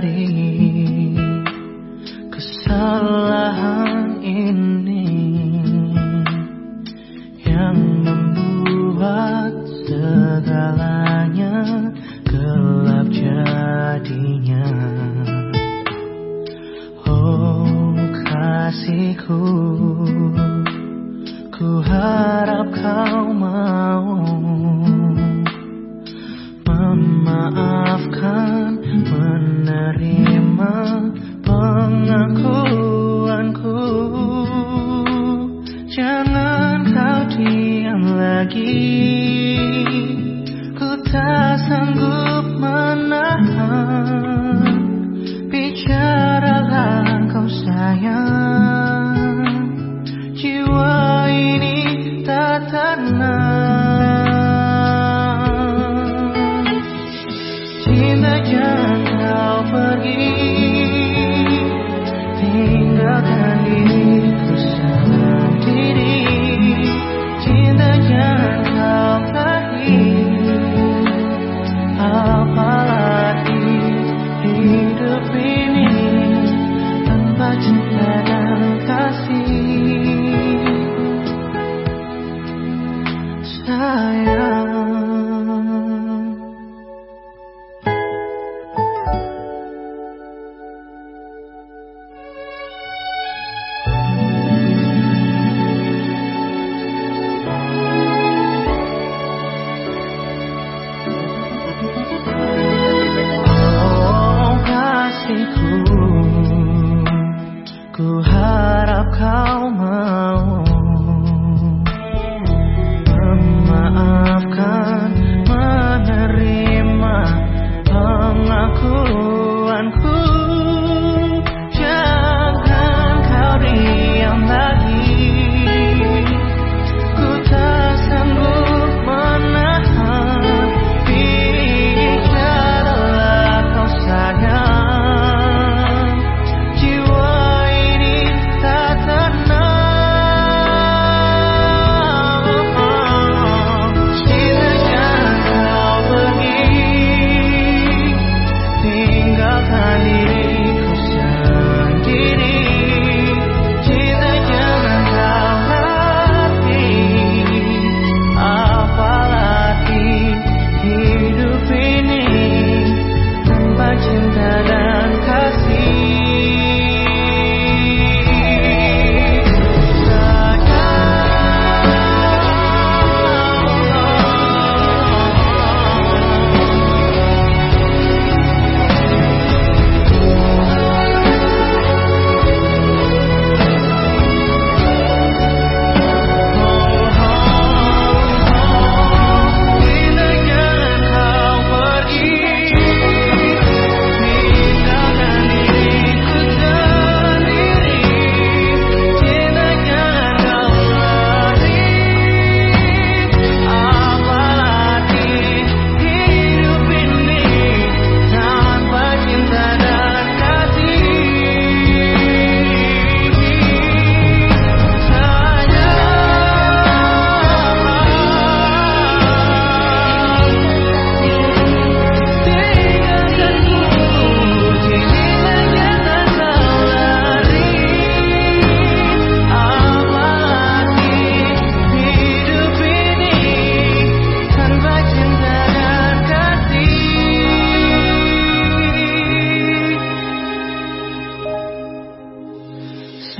hari Kasama lagi. Ku tak sanggup menahan sayang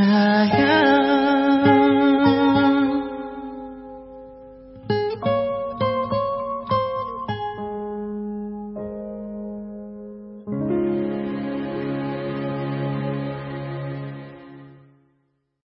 sayang